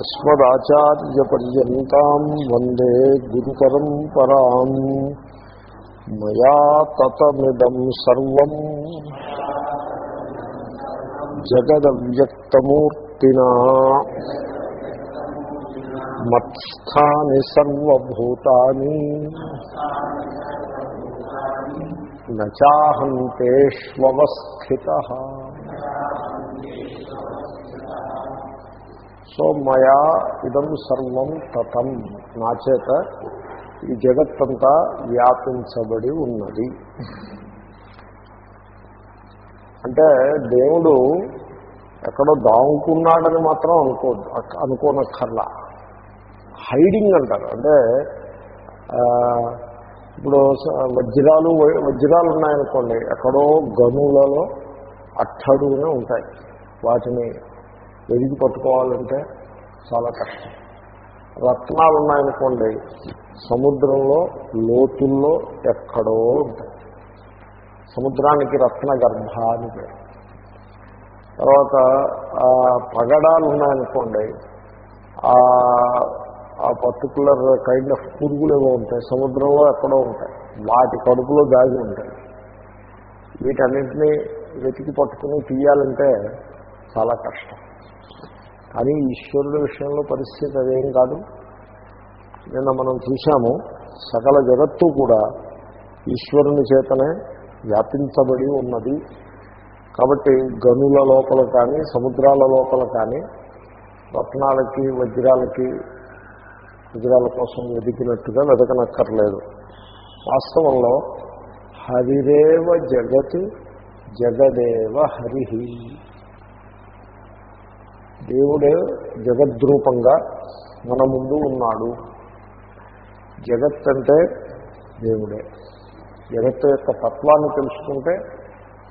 శంకరాచార్యమధ్యమాम् అస్మదాచార్యపర్యంతం వందే గురుపరంపరాం మయా తతమిదం సర్వం జగదవ్యక్తమూర్తినా మత్స్థాని సర్వభూతాని నచాహంతేష్వస్థిత సో మయా ఇదం సర్వం తతం. నా చేత ఈ జగత్తంతా వ్యాపించబడి ఉన్నది. అంటే దేవుడు ఎక్కడో దాముకున్నాడని మాత్రం అనుకో అనుకోనక్కర్లా. హైడింగ్ అంటారు. అంటే ఇప్పుడు వజ్రాలు వజ్రాలు ఉన్నాయనుకోండి ఎక్కడో గనులలో అట్టడుగునే ఉంటాయి. వాటిని వెలిగి పట్టుకోవాలంటే చాలా కష్టం. రత్నాలు ఉన్నాయనుకోండి సముద్రంలో లోతుల్లో ఎక్కడో ఉంటాయి. సముద్రానికి రత్న గర్భ అని పేరు. తర్వాత పగడాలు ఉన్నాయనుకోండి ఆ పర్టికులర్ కైండ్ ఆఫ్ పురుగులు ఏవో ఉంటాయి సముద్రంలో ఎక్కడో ఉంటాయి. వాటి కడుపులో దాగి ఉంటాయి. వీటన్నింటినీ వెతికి పట్టుకుని తీయాలంటే చాలా కష్టం. కానీ ఈశ్వరుడి విషయంలో పరిస్థితి అదేం కాదు. నిన్న మనం చూశాము సకల జగత్తు కూడా ఈశ్వరుని చేతనే వ్యాపించబడి ఉన్నది. కాబట్టి గనుల లోపల కానీ సముద్రాల లోపల కానీ రత్నాలకి వజ్రాలకి వజ్రాల కోసం వెతికినట్టుగా వెతకనక్కర్లేదు. వాస్తవంలో హరిరేవ జగత్ జగదేవ హరి దేవుడే జగద్రూపంగా మన ముందు ఉన్నాడు. జగత్ అంటే దేవుడే. జగత్తు యొక్క తత్వాన్ని తెలుసుకుంటే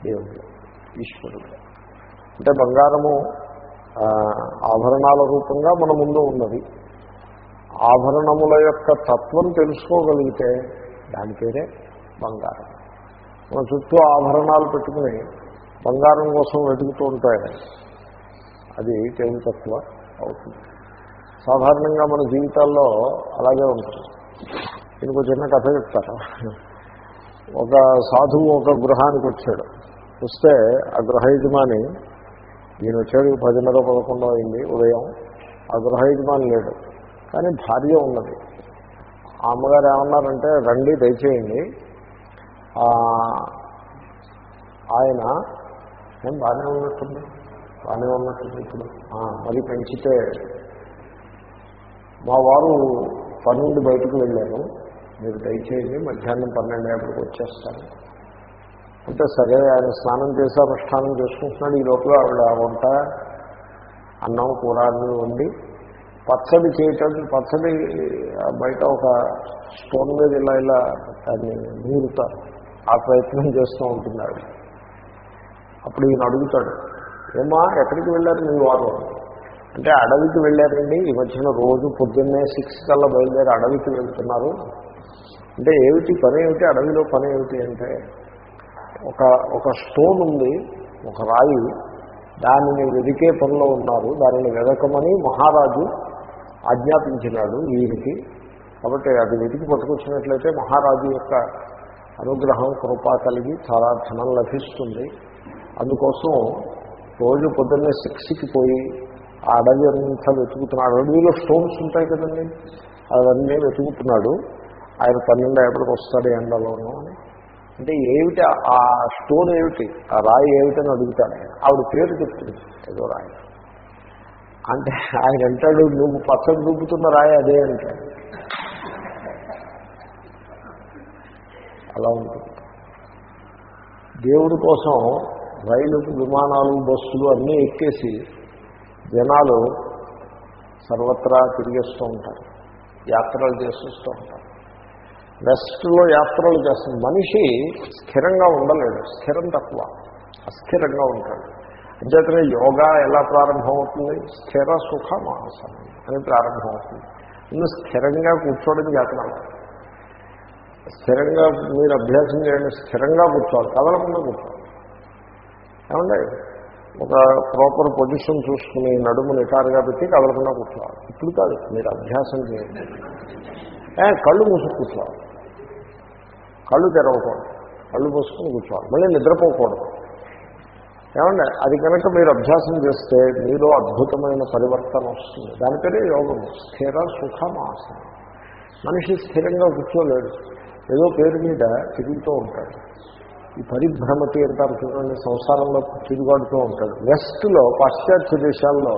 దేవుడు ఈశ్వరుడు. అంటే బంగారము ఆభరణాల రూపంగా మన ముందు ఉన్నది. ఆభరణముల యొక్క తత్వం తెలుసుకోగలిగితే దాని పేరే బంగారం. మన చుట్టూ ఆభరణాలు పెట్టుకుని బంగారం కోసం వెతుకుతూ ఉంటాయి. అది తత్వ అవుతుంది. సాధారణంగా మన జీవితాల్లో అలాగే ఉంటుంది. దీనికి చిన్న కథ చెప్తారు ఒక సాధువు ఒక గృహానికి వచ్చాడు. వస్తే ఆ గృహ యజమాని ఈయన వచ్చాడు పదిన్నర పదకొండో అయింది ఉదయం. ఆ గృహ యజమాని లేడు. కానీ భార్య ఉన్నది. ఆ అమ్మగారు ఏమన్నారంటే రండి దయచేయండి. ఆయన ఏం బాగానే ఉన్నట్టుంది? బాగానే ఉన్నట్టుంది ఇప్పుడు. మరి పెంచితే మా వారు పన్నెండు బయటకు వెళ్ళాను మీరు దయచేయండి మధ్యాహ్నం పన్నెండు యాభైకి వచ్చేస్తాను అంటే సరే ఆయన స్నానం చేసి అనుష్ఠానం చేసుకుంటున్నాడు. ఈ లోపల ఆవిడ వంట అన్నం కూర అన్నీ వండి పచ్చడి చేయటం పచ్చడి బయట ఒక స్టోన్ మీద ఇలా ఇలా దాన్ని నూరుతారు ఆ ప్రయత్నం చేస్తూ ఉంటున్నాడు. అప్పుడు ఈయన అడుగుతాడు ఏమా ఎక్కడికి వెళ్ళారు మీ వారు? అంటే అడవికి వెళ్ళారండి. ఈ మధ్యన రోజు పొద్దున్నే సిక్స్ కల్లా బయలుదేరి అడవికి వెళ్తున్నారు. అంటే ఏమిటి పని ఏమిటి? అడవిలో పని ఏమిటి అంటే ఒక ఒక స్టోన్ ఉంది ఒక రాయి. దానిని వెదికే పనిలో ఉన్నారు. దానిని వెదకమని మహారాజు ఆజ్ఞాపించినాడు వీరికి. కాబట్టి అది వెతికి పట్టుకొచ్చినట్లయితే మహారాజు యొక్క అనుగ్రహం కృప కలిగి చాలా ధనం లభిస్తుంది. అందుకోసం రోజు పొద్దున్నే సిక్స్కి పోయి ఆ అడవి అంతా వెతుకుతున్నాడు. అడవిలో స్టోన్స్ ఉంటాయి కదండి. అవన్నీ వెతుకుతున్నాడు. ఆయన పన్నెండు ఎప్పటికి వస్తాడు ఎండలోనూ అని. అంటే ఏమిటి ఆ స్టోన్ ఏమిటి? ఆ రాయి ఏమిటని అడుగుతాడు ఆవిడ పేరు చెప్తుంది. ఏదో రాయి. అంటే ఆయన అంటాడు నువ్వు పచ్చడి దుబ్బుతున్న రాయి అదే అంటాడు. అలా ఉంటుంది. దేవుడి కోసం రైలు విమానాలు బస్సులు అన్నీ ఎక్కేసి జనాలు సర్వత్రా తిరిగేస్తూ ఉంటారు. యాత్రలు చేసేస్తూ ఉంటారు. వెస్ట్లో యాత్రలు చేస్తుంది మనిషి స్థిరంగా ఉండలేడు. స్థిరం తక్కువ. అస్థిరంగా ఉంటాడు. అంచేతనే యోగా ఎలా ప్రారంభమవుతుంది? స్థిర సుఖ మాసనం అని ప్రారంభమవుతుంది. ముందు స్థిరంగా కూర్చోవడం జాతనాలు స్థిరంగా మీరు అభ్యాసం చేయండి. స్థిరంగా కూర్చోవాలి. కదలకుండా కూర్చోవాలి. ఏమండి? ఒక ప్రాపర్ పొజిషన్ చూసుకుని నడుము నిటారుగా పెట్టి కదలకుండా కూర్చోవాలి. ఇప్పుడు కాదు మీరు అభ్యాసం చేయండి. కళ్ళు మూసుకు కూర్చోవాలి. కళ్ళు తెరవకూడదు. కళ్ళు మూసుకుని కూర్చోవాలి. మళ్ళీ నిద్రపోకూడదు. ఏమండి? అది కనుక మీరు అభ్యాసం చేస్తే మీలో అద్భుతమైన పరివర్తన వస్తుంది. దాని పేరే యోగం స్థిర సుఖమాసనం. మనిషి స్థిరంగా కూర్చోలేడు. ఏదో పేరు మీద తిరుగుతూ ఉంటాడు. ఈ పరిభ్రమతి అంటారు చూడండి సంసారంలో తిరుగాడుతూ ఉంటాడు. వెస్ట్లో పాశ్చాత్య దేశాల్లో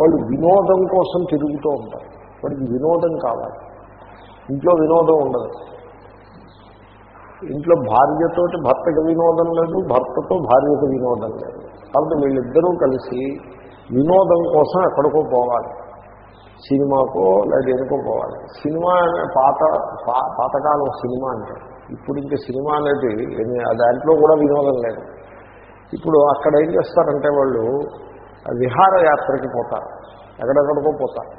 వాళ్ళు వినోదం కోసం తిరుగుతూ ఉంటారు. వాడికి వినోదం కావాలి. ఇంట్లో వినోదం ఉండదు. ఇంట్లో భార్యతోటి భర్తకి వినోదం లేదు భర్తతో భార్యకు వినోదం లేదు. కాబట్టి వీళ్ళిద్దరూ కలిసి వినోదం కోసం ఎక్కడికో పోవాలి. సినిమాకో లేదా ఎనుకో పోవాలి. సినిమా అనే పాత పాతకాలం సినిమా అంటే ఇప్పుడు ఇంకా సినిమా అనేది దాంట్లో కూడా వినోదం లేదు. ఇప్పుడు అక్కడ ఏం చేస్తారంటే వాళ్ళు విహారయాత్రకి పోతారు. ఎక్కడెక్కడికో పోతారు.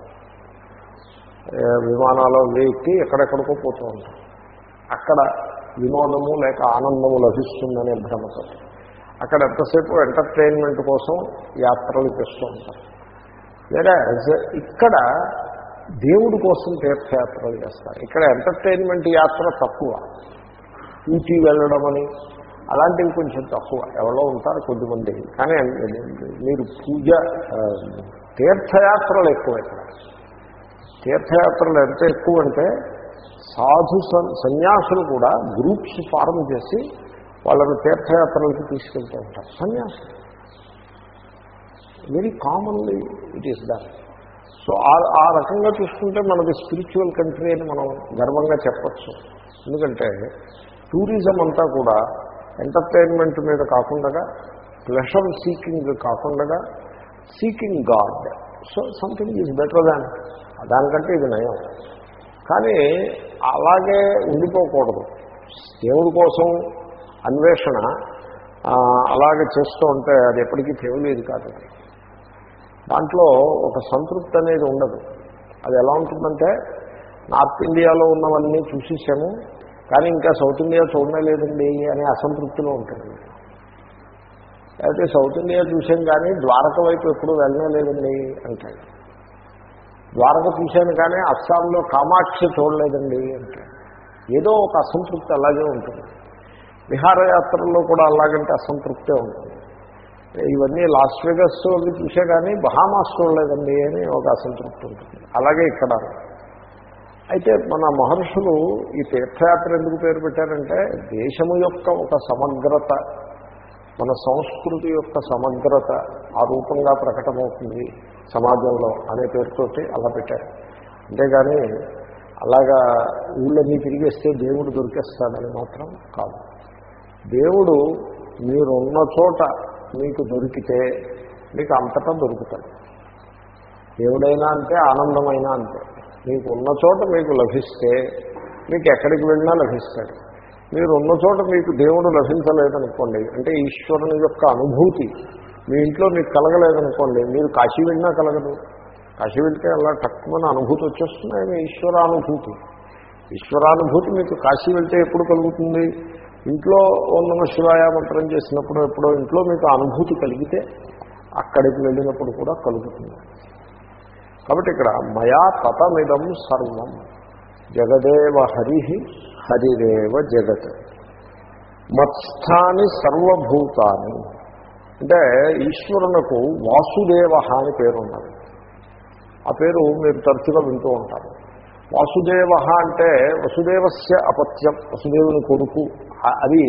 విమానాలు విమానాల్లో ఎక్కి ఎక్కడెక్కడికో పోతూ ఉంటారు. అక్కడ వినోదము లేక ఆనందము లభిస్తుందనే భ్రమతో. అక్కడ ఎంతసేపు ఎంటర్టైన్మెంట్ కోసం యాత్రలు చేస్తూ ఉంటారు. లేదా ఇక్కడ దేవుడి కోసం తీర్థయాత్రలు చేస్తారు. ఇక్కడ ఎంటర్టైన్మెంట్ యాత్ర తక్కువ. ఊటీ వెళ్ళడం అని అలాంటివి కొంచెం తక్కువ. ఎవరో ఉంటారు కొద్దిమంది కానీ మీరు పూజ తీర్థయాత్రలు ఎక్కువ ఇక్కడ. తీర్థయాత్రలు ఎంత ఎక్కువ అంటే సాధు సన్- సన్యాసులు కూడా గ్రూప్స్ ఫారం చేసి వాళ్ళని తీర్థయాత్రలకి తీసుకెళ్తూ ఉంటారు. సన్యాసులు. Very commonly it is that so ఆ- ఆ రకంగా చూసుకుంటే మనది స్పిరిచువల్ కంట్రీ అని మనం గర్వంగా చెప్పచ్చు. ఎందుకంటే టూరిజం అంతా కూడా ఎంటర్టైన్మెంట్ మీద కాకుండా ప్లెషర్ సీకింగ్ కాకుండా seeking God. So something is better than దానికంటే ఇది నయం. కానీ అలాగే ఉండిపోకూడదు. దేవుడి కోసం అన్వేషణ అలాగే చేస్తూ ఉంటే అది ఎప్పటికీ తెలియలేదు కాదు. దాంట్లో ఒక సంతృప్తి అనేది ఉండదు. అది ఎలా ఉంటుందంటే నార్త్ ఇండియాలో ఉన్నవన్నీ చూసేసాము. కానీ ఇంకా సౌత్ ఇండియా చూడలేదండి అనే అసంతృప్తిలో ఉంటుంది అయితే సౌత్ ఇండియా చూసాం కానీ ద్వారక వైపు ఎప్పుడూ వెళ్ళలేదండి అంటాడు ద్వారక చూశాను కానీ అస్సాంలో కామాక్షి చూడలేదండి అంటాడు ఏదో ఒక అసంతృప్తి అలాగే ఉంటుంది. విహారయాత్రల్లో కూడా అలాగంటే అసంతృప్తే ఉంటుంది. ఇవన్నీ లాస్ వెగస్ అవి చూసే కానీ బహామాస్ చూడలేదండి అని ఒక అసంతృప్తి ఉంటుంది. అలాగే ఇక్కడ. అయితే మన మహర్షులు ఈ తీర్థయాత్ర ఎందుకు పేరు పెట్టారంటే దేశము యొక్క ఒక సమగ్రత మన సంస్కృతి యొక్క సమగ్రత ఆ రూపంగా ప్రకటమవుతుంది సమాజంలో అనే పేరుతోటి అలా పెట్టారు. అంతేగాని అలాగా ఊళ్ళన్నీ తిరిగేస్తే దేవుడు దొరికేస్తాడని మాత్రం కాదు. దేవుడు మీరున్న చోట మీకు దొరికితే మీకు అంతటా దొరుకుతాడు. దేవుడైనా అంతే ఆనందమైనా అంతే మీకు ఉన్న చోట మీకు లభిస్తే మీకు ఎక్కడికి వెళ్ళినా లభిస్తాడు. మీరు ఉన్న చోట మీకు దేవుడు లభించలేదనుకోండి అంటే ఈశ్వరుని యొక్క అనుభూతి మీ ఇంట్లో మీకు కలగలేదనుకోండి మీరు కాశీ వెళ్ళినా కలగదు. కాశీ వెళ్తే అలా తక్కువన అనుభూతి వచ్చేస్తున్నాయి మీ ఈశ్వరానుభూతి. ఈశ్వరానుభూతి మీకు కాశీ వెళ్తే ఎప్పుడు కలుగుతుంది? ఇంట్లో ఓం నమ శివాయ మంత్రం చేసినప్పుడు ఎప్పుడో ఇంట్లో మీకు అనుభూతి కలిగితే అక్కడికి వెళ్ళినప్పుడు కూడా కలుగుతుంది. కాబట్టి ఇక్కడ మయా తతమిదం సర్వం. జగదేవ హరి హరిరేవ జగత్. మత్స్థాని సర్వభూతాన్ని అంటే ఈశ్వరునకు వాసుదేవ అని పేరున్నది ఆ పేరు మీరు తరచుగా వింటూ ఉంటారు. వాసుదేవ అంటే వసుదేవస్య అపత్యం వసుదేవుని కొడుకు. అది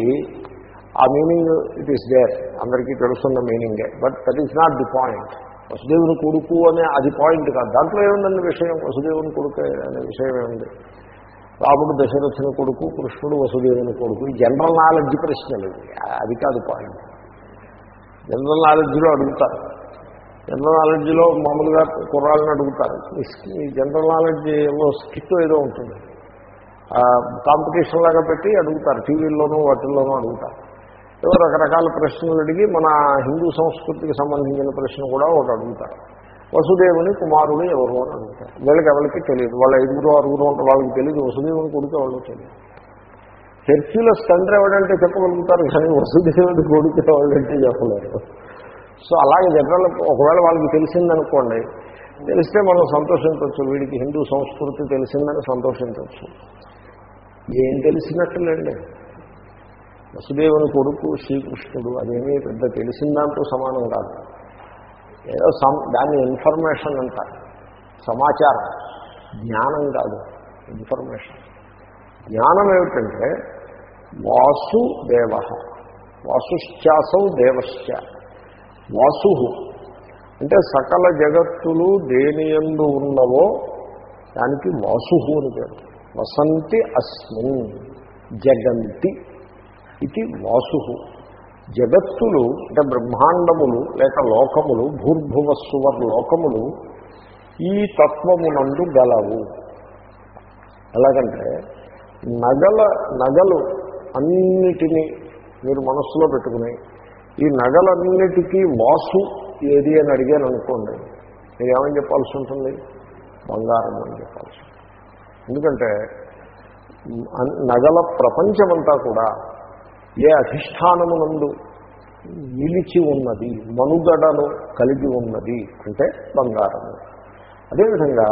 ఆ మీనింగ్ ఇట్ ఈస్ దేర్ అందరికీ తెలుస్తున్న మీనింగే. But that is not the point వసుదేవుని కొడుకు అనే అది పాయింట్ కాదు. దాంట్లో ఏముందండి విషయం? వసుదేవుని కొడుకు అనే విషయం ఏముంది? రాముడు దశరథుని కొడుకు కృష్ణుడు వసుదేవుని కొడుకు. ఈ జనరల్ నాలెడ్జ్ ప్రశ్నలు అది కాదు పాయింట్. జనరల్ నాలెడ్జ్లో అడుగుతారు. జనరల్ నాలెడ్జ్లో మామూలుగా కుర్రాళ్ళని అడుగుతారు. జనరల్ నాలెడ్జ్ ఏమో స్కిట్ ఏదో ఉంటుంది. కాంపిటీషన్ లాగా పెట్టి అడుగుతారు. టీవీల్లోనూ వాటిల్లోనూ అడుగుతారు. ఏవో రకరకాల ప్రశ్నలు అడిగి మన హిందూ సంస్కృతికి సంబంధించిన ప్రశ్న కూడా ఒకటి అడుగుతారు. వసుదేవుని కుమారుడు ఎవరు అని అడుగుతారు. వీళ్ళకి ఎవరికి తెలియదు. వాళ్ళ ఐదుగురు ఆరుగురు ఉంటారు. వాళ్ళకి తెలియదు. వసుదేవుని కొడుకు వాళ్ళకి తెలియదు. చర్చిలో తండ్రి ఎవడంటే చెప్పగలుగుతారు కానీ వసుదేవుడి కొడుకు ఎవడంటే చెప్పలేరు. సో అలాగే జనరల్ ఒకవేళ వాళ్ళకి తెలిసిందనుకోండి తెలిస్తే మనం సంతోషించవచ్చు. వీడికి హిందూ సంస్కృతి తెలిసిందని సంతోషించవచ్చు. ఏం తెలిసినట్టులేండి వసుదేవుని కొడుకు శ్రీకృష్ణుడు అదేమీ పెద్ద తెలిసిన దాంతో సమానం కాదు. ఏదో సమ్ దాన్ని ఇన్ఫర్మేషన్ అంటారు. సమాచారం. జ్ఞానం కాదు. ఇన్ఫర్మేషన్. జ్ఞానం ఏమిటంటే వాసు దేవ వాసుశ్చాసౌ దేవశ్చ. వాసు. అంటే సకల జగత్తులు దేని ఎందు ఉన్నవో దానికి వాసు అని పేరు. వసంతి అస్మిన్. జగంతి. ఇది వాసు జగత్తులు అంటే బ్రహ్మాండములు లేక లోకములు భూర్భువస్సువర్ లోకములు ఈ తత్వమునందు గలవు. ఎలాగంటే నగల నగలు అన్నిటినీ మీరు మనస్సులో పెట్టుకుని ఈ నగలన్నిటికీ వాసు ఏది అని అడిగాను అనుకోండి మీరు ఏమని చెప్పాల్సి ఉంటుంది? బంగారం అని చెప్పాల్సి ఉంటుంది. ఎందుకంటే నగల ప్రపంచమంతా కూడా ఏ అధిష్టానమునందు నిలిచి ఉన్నది మనుగడను కలిగి ఉన్నది అంటే బంగారము. అదేవిధంగా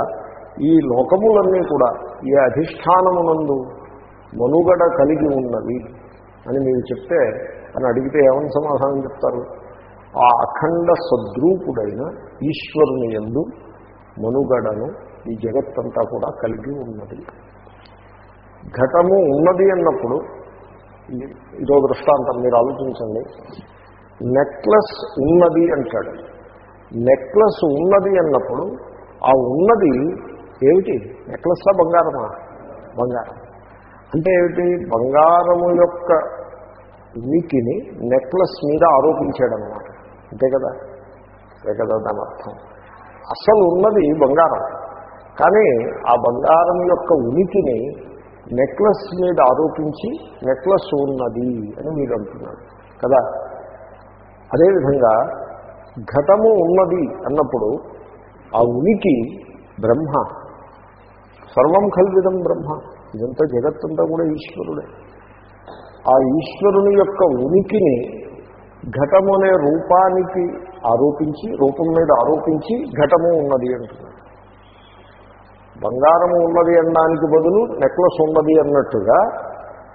ఈ లోకములన్నీ కూడా ఏ అధిష్టానమునందు మనుగడ కలిగి ఉన్నవి అని మీరు చెప్తే అని అడిగితే ఏమని సమాధానం చెప్తారు? ఆ అఖండ సద్రూపుడైన ఈశ్వరుని ఎందు మనుగడను ఈ జగత్తంతా కూడా కలిగి ఉన్నది. ఘటము ఉన్నది అన్నప్పుడు ఇదో దృష్టాంతం మీరు ఆలోచించండి. నెక్లెస్ ఉన్నది అంటాడు. నెక్లెస్ ఉన్నది అన్నప్పుడు ఆ ఉన్నది ఏమిటి? నెక్లెస్లా బంగారమా? బంగారం. అంటే ఏమిటి? బంగారము యొక్క ఉనికిని నెక్లెస్ మీద ఆరోపించాడు అనమాట అంతే కదా? అంతే కదా దాని అర్థం. అసలు ఉన్నది బంగారం. కానీ ఆ బంగారం యొక్క ఉనికిని నెక్లెస్ మీద ఆరోపించి నెక్లెస్ ఉన్నది అని మీరు అంటున్నారు. కదా? అదేవిధంగా ఘటము ఉన్నది అన్నప్పుడు ఆ ఉనికి బ్రహ్మ సర్వం కల్విదం బ్రహ్మ ఇదంతా జగత్తంతా కూడా ఈశ్వరుడే. ఆ ఈశ్వరుని యొక్క ఉనికిని ఘటము అనే రూపానికి ఆరోపించి రూపం మీద ఆరోపించి ఘటము ఉన్నది అంటున్నాడు బంగారము ఉన్నది అనడానికి బదులు నెక్లెస్ ఉన్నది అన్నట్టుగా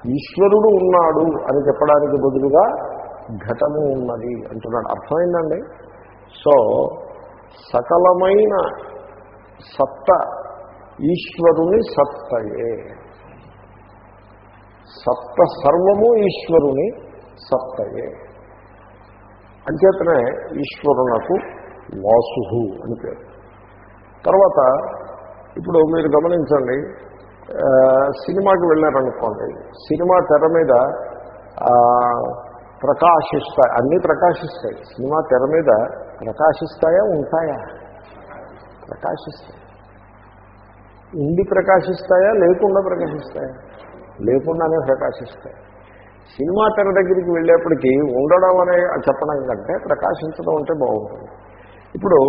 ఈశ్వరుడు ఉన్నాడు అని చెప్పడానికి బదులుగా ఘటము ఉన్నది అంటున్నాడు. అర్థమైందండి? సో సకలమైన సత్త ఈశ్వరుని సత్తయే. సత్త సర్వము ఈశ్వరుని సత్తయే. అంచేతనే ఈశ్వరునకు వాసు అని పేరు. తర్వాత ఇప్పుడు మీరు గమనించండి సినిమాకి వెళ్ళారనుకోండి సినిమా తెర మీద ప్రకాశిస్తాయి అన్నీ ప్రకాశిస్తాయి. సినిమా తెర మీద ప్రకాశిస్తాయా ఉంటాయా? ప్రకాశిస్తాయి. ఉండి ప్రకాశిస్తాయా లేకుండా ప్రకాశిస్తాయా? లేకుండానే ప్రకాశిస్తాయి. సినిమా తెర దగ్గరికి వెళ్ళేప్పటికీ ఉండడం అనే చెప్పడం కంటే ప్రకాశించడం అంటే బాగుంటుంది. ఇప్పుడు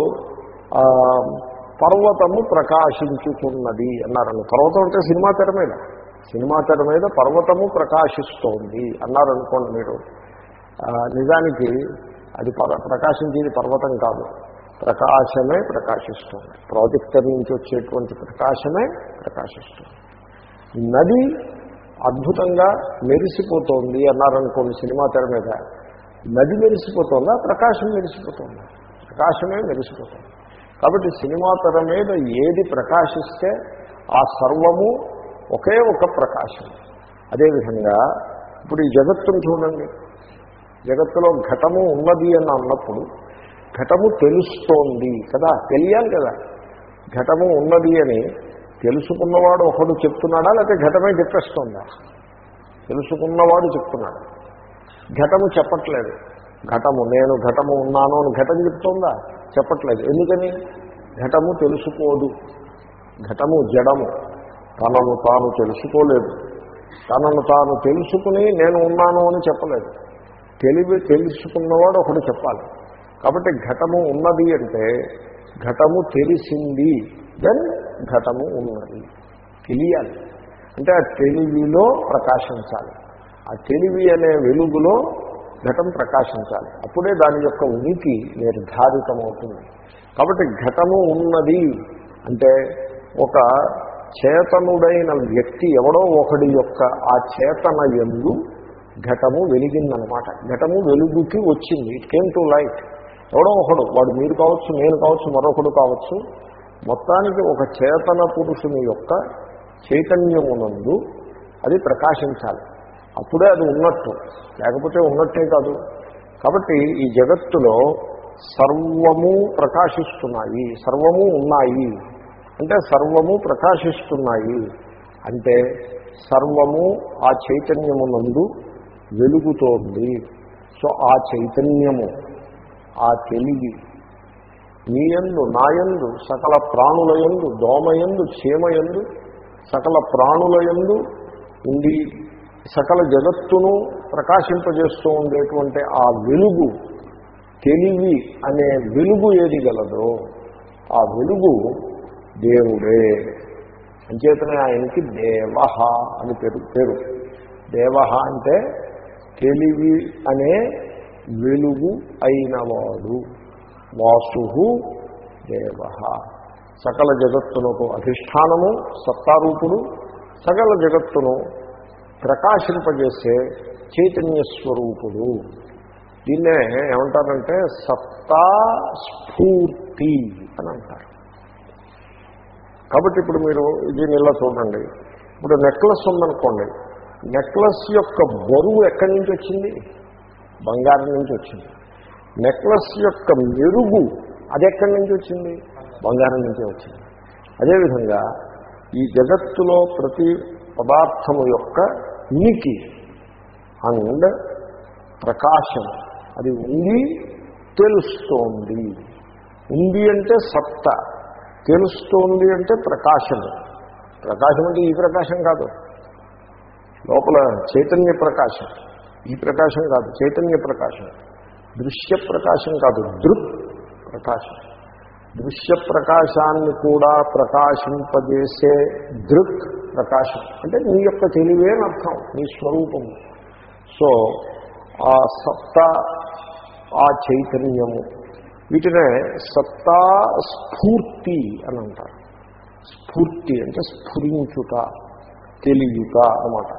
పర్వతము ప్రకాశించుతున్నది అన్నారని పర్వతం అంటే సినిమా తెర మీద. సినిమా తెర మీద పర్వతము ప్రకాశిస్తోంది అన్నారనుకోండి మీరు. నిజానికి అది ప్రకాశించేది పర్వతం కాదు. ప్రకాశమే ప్రకాశిస్తుంది. ప్రాజెక్టర్ నుంచి వచ్చేటువంటి ప్రకాశమే ప్రకాశిస్తుంది. నది అద్భుతంగా మెరిసిపోతోంది అన్నారనుకోండి సినిమా తెర మీద. నది మెరిసిపోతుందా? ప్రకాశం మెరిసిపోతుందా? ప్రకాశమే మెరిసిపోతుంది. కాబట్టి సినిమా తెర మీద ఏది ప్రకాశిస్తే ఆ సర్వము ఒకే ఒక ప్రకాశం. అదేవిధంగా ఇప్పుడు ఈ జగత్తును చూడండి. జగత్తులో ఘటము ఉన్నది అని అన్నప్పుడు ఘటము తెలుస్తోంది కదా? తెలియాలి కదా. ఘటము ఉన్నది అని తెలుసుకున్నవాడు ఒకడు చెప్తున్నాడా లేకపోతే ఘటమే చెప్పేస్తుందా? తెలుసుకున్నవాడు చెప్తున్నాడు. ఘటము చెప్పట్లేదు. ఘటము నేను ఘటము ఉన్నాను అని ఘటం చెప్తుందా? చెప్పట్లేదు. ఎందుకని? ఘటము తెలుసుకోదు. ఘటము జడము. తనను తాను తెలుసుకోలేదు. తనను తాను తెలుసుకుని నేను ఉన్నాను అని చెప్పలేదు. తెలివి తెలుసుకున్నవాడు ఒకటి చెప్పాలి. కాబట్టి ఘటము ఉన్నది అంటే ఘటము తెలిసింది. దెన్ ఘటము ఉన్నది. తెలియాలి. అంటే ఆ తెలివిలో ప్రకాశించాలి. ఆ తెలివి అనే వెలుగులో ఘటం ప్రకాశించాలి. అప్పుడే దాని యొక్క ఉనికి నిర్ధారితమవుతుంది. కాబట్టి ఘటము ఉన్నది అంటే ఒక చేతనుడైన వ్యక్తి ఎవడో ఒకడి యొక్క ఆ చేతన ఎందు ఘటము వెలిగిందనమాట ఘటము వెలుగుకి వచ్చింది. ఇట్ కేమ్ టు లైట్ ఎవడో ఒకడు వాడు మీరు కావచ్చు నేను కావచ్చు మరొకడు కావచ్చు మొత్తానికి ఒక చేతన పురుషుని యొక్క చైతన్యమునందు అది ప్రకాశించాలి. అప్పుడే అది ఉన్నట్టు. లేకపోతే ఉన్నట్టే కాదు. కాబట్టి ఈ జగత్తులో సర్వము ప్రకాశిస్తున్నాయి. సర్వము ఉన్నాయి. అంటే సర్వము ప్రకాశిస్తున్నాయి. అంటే సర్వము ఆ చైతన్యము నందు వెలుగుతోంది. సో ఆ చైతన్యము ఆ తెలివి నీయందు నాయందు సకల ప్రాణులయందు దోమయందు చీమయందు సకల ప్రాణులయందు ఉండి సకల జగత్తును ప్రకాశింపజేస్తూ ఉండేటువంటి ఆ వెలుగు తెలివి అనే వెలుగు ఏది గలదో ఆ వెలుగు దేవుడే. అంచేతనే ఆయనకి దేవ అని పేరు పేరు. దేవ అంటే తెలివి అనే వెలుగు అయినవాడు. వాసు దేవ సకల జగత్తునకు అధిష్టానము సత్తారూపుడు. సకల జగత్తును ప్రకాశింపజేసే చైతన్య స్వరూపుడు దీన్నే ఏమంటారంటే సత్తా స్ఫూర్తి అని అంటారు. కాబట్టి ఇప్పుడు మీరు దీన్ని ఇలా చూడండి. ఇప్పుడు నెక్లెస్ ఉందనుకోండి. నెక్లెస్ యొక్క బరువు ఎక్కడి నుంచి వచ్చింది? బంగారం నుంచి వచ్చింది. నెక్లెస్ యొక్క మెరుగు అది ఎక్కడి నుంచి వచ్చింది? బంగారం నుంచే వచ్చింది. అదేవిధంగా ఈ జగత్తులో ప్రతి పదార్థము యొక్క ఉనికి అండ్ ప్రకాశం. అది ఉంది తెలుస్తోంది. ఉంది అంటే సత్త తెలుస్తోంది అంటే ప్రకాశము. ప్రకాశం అంటే ఈ ప్రకాశం కాదు. లోపల చైతన్య ప్రకాశం ఈ ప్రకాశం కాదు చైతన్య ప్రకాశం. దృశ్య ప్రకాశం కాదు దృక్ ప్రకాశం. దృశ్య ప్రకాశాన్ని కూడా ప్రకాశింపజేసే దృక్ ప్రకాశం. అంటే నీ యొక్క తెలివేన అర్థం నీ స్వరూపము సో ఆ సత్త ఆ చైతన్యము వీటినే సత్తా స్ఫూర్తి అని అంటారు. స్ఫూర్తి అంటే స్ఫురించుట తెలియట అనమాట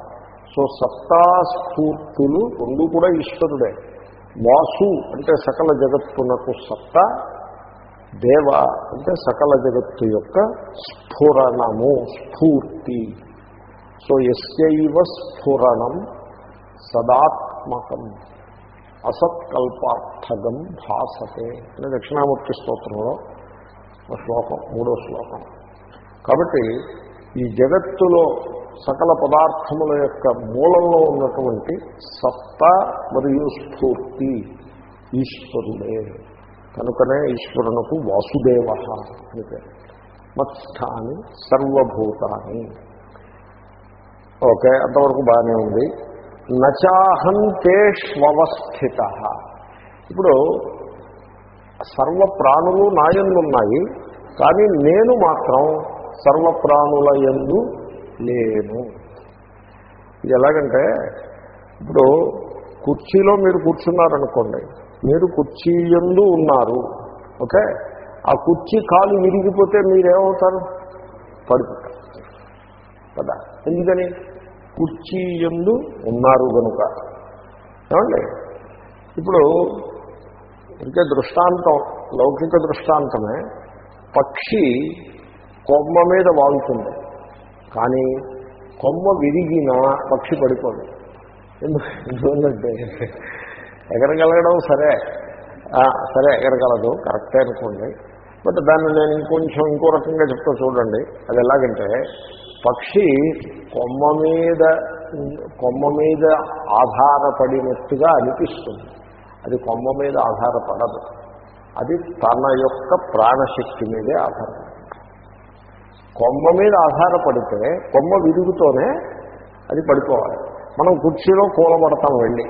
సో సత్తా స్ఫూర్తులు రెండు కూడా ఈశ్వరుడే. వాసు అంటే సకల జగత్తునకు సత్తా దేవ అంటే సకల జగత్తు యొక్క స్ఫురణము స్ఫూర్తి. సో ఎస్యవ స్ఫురణం సదాత్మకం అసత్కల్పార్థకం భాసతే అని దక్షిణామూర్తి స్తోత్రంలో శ్లోకం మూడో శ్లోకం. కాబట్టి ఈ జగత్తులో సకల పదార్థముల యొక్క మూలంలో ఉన్నటువంటి సత్త మరియు స్ఫూర్తి ఈశ్వరుడే. కనుకనే ఈశ్వరునకు వాసుదేవ అని పేరు. మత్స్థాని సర్వభూతాన్ని ఓకే అంతవరకు బాగానే ఉంది. నచాహంతేష్వస్థిత ఇప్పుడు సర్వ ప్రాణులు నాయందున్నాయి కానీ నేను మాత్రం సర్వ ప్రాణుల ఎందు లేను. ఇది ఎలాగంటే ఇప్పుడు కుర్చీలో మీరు కూర్చున్నారనుకోండి మీరు కుర్చీ ఎందు ఉన్నారు. ఓకే? ఆ కుర్చీ కాలు విరిగిపోతే మీరేమవుతారు? పడిపోతారు. కదా? ఎందుకని? కుర్చీ ఎందు ఉన్నారు కనుక ఏమండి? ఇప్పుడు ఇంకే దృష్టాంతం లౌకిక దృష్టాంతమే. పక్షి కొమ్మ మీద వాగుతుంది. కానీ కొమ్మ విరిగినా పక్షి పడిపోదు. ఎందుకంటే ఎగరగలగడం సరే. సరే ఎగరగలదు కరెక్టే అనుకోండి. బట్ దాన్ని నేను ఇంకొంచెం ఇంకో రకంగా చెప్తా చూడండి. అది ఎలాగంటే పక్షి కొమ్మ మీద కొమ్మ మీద ఆధారపడినట్టుగా అనిపిస్తుంది. అది కొమ్మ మీద ఆధారపడదు. అది తన యొక్క ప్రాణశక్తి మీదే ఆధారపడుతుంది కొమ్మ మీద ఆధారపడితే కొమ్మ విరుగుతోనే అది పడిపోవాలి. మనం కుర్చీలో కూలబడతాం వెళ్ళి.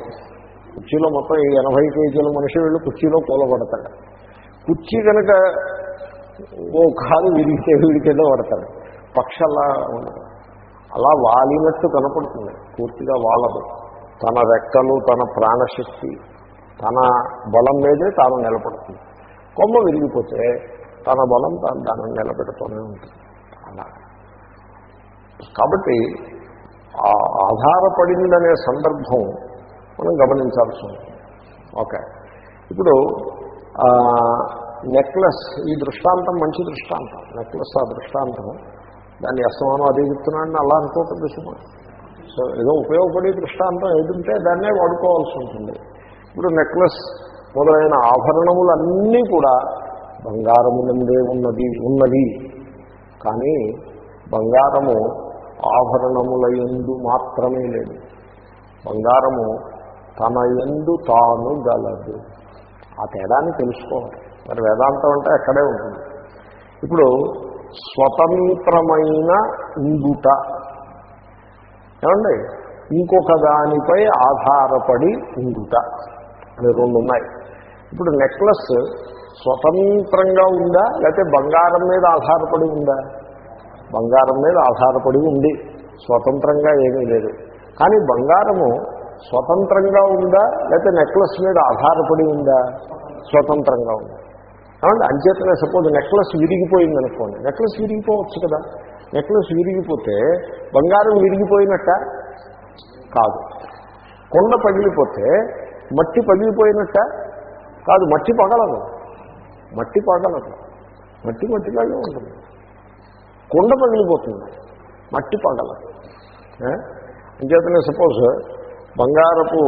కుర్చీలో మొత్తం ఎనభై కేజీల మనిషి వెళ్ళి కుర్చీలో కూలబడతాడు. కుర్చీ కనుక ఓ కాలు విరిగితే విరికేదో పడతాడు. పక్షల్లా ఉండదు. అలా వాలినట్టు కనపడుతుంది. పూర్తిగా వాళ్ళదు తన రెక్కలు తన ప్రాణశక్తి తన బలం మీదే తాను నిలబడుతుంది. కొమ్మ విరిగిపోతే తన బలం తాను దాన్ని నిలబెడుతూనే ఉంటుంది. అలా. కాబట్టి ఆధారపడిందనే సందర్భం మనం గమనించాల్సి ఉంటుంది. ఓకే. ఇప్పుడు నెక్లెస్ ఈ దృష్టాంతం మంచి దృష్టాంతం. నెక్లెస్ ఆ దృష్టాంతం. దాన్ని అసమానం అదే చెప్తున్నాడని అలా అనుకోకుండా సుమా. సో ఏదో ఉపయోగపడే దృష్టాంతం ఏదంటే దాన్నే వాడుకోవాల్సి ఉంటుంది. ఇప్పుడు నెక్లెస్ మొదలైన ఆభరణములన్నీ కూడా బంగారము నందే ఉన్నది ఉన్నది. కానీ బంగారము ఆభరణముల ఎందు మాత్రమే లేదు. బంగారము తన ఎందు తాను గలదు. ఆ తేడాన్ని తెలుసుకోవాలి. మరి వేదాంతం అంటే అక్కడే ఉంటుంది. ఇప్పుడు స్వతంత్రమైన ఉండుట ఏమండి? ఇంకొక దానిపై ఆధారపడి ఉండుట అని రెండు ఉన్నాయి ఇప్పుడు నెక్లెస్ స్వతంత్రంగా ఉందా? లేకపోతే బంగారం మీద ఆధారపడి ఉందా? బంగారం మీద ఆధారపడి ఉంది. స్వతంత్రంగా ఏమీ లేదు. కానీ బంగారము స్వతంత్రంగా ఉందా? లేకపోతే నెక్లెస్ మీద ఆధారపడి ఉందా? స్వతంత్రంగా ఉందా? కాబట్టి అంచేతనే సపోజ్ నెక్లెస్ విరిగిపోయింది అనుకోండి నెక్లెస్ విరిగిపోవచ్చు కదా. నెక్లెస్ విరిగిపోతే బంగారం విరిగిపోయినట్ట? కాదు. కొండ పగిలిపోతే మట్టి పగిలిపోయినట్ట? కాదు మట్టి పగలదు. మట్టి పగలదు. మట్టి మట్టిలాగే ఉంటుంది. కొండ పగిలిపోతుంది. మట్టి పగలదు. అంచేతనే సపోజ్ బంగారపు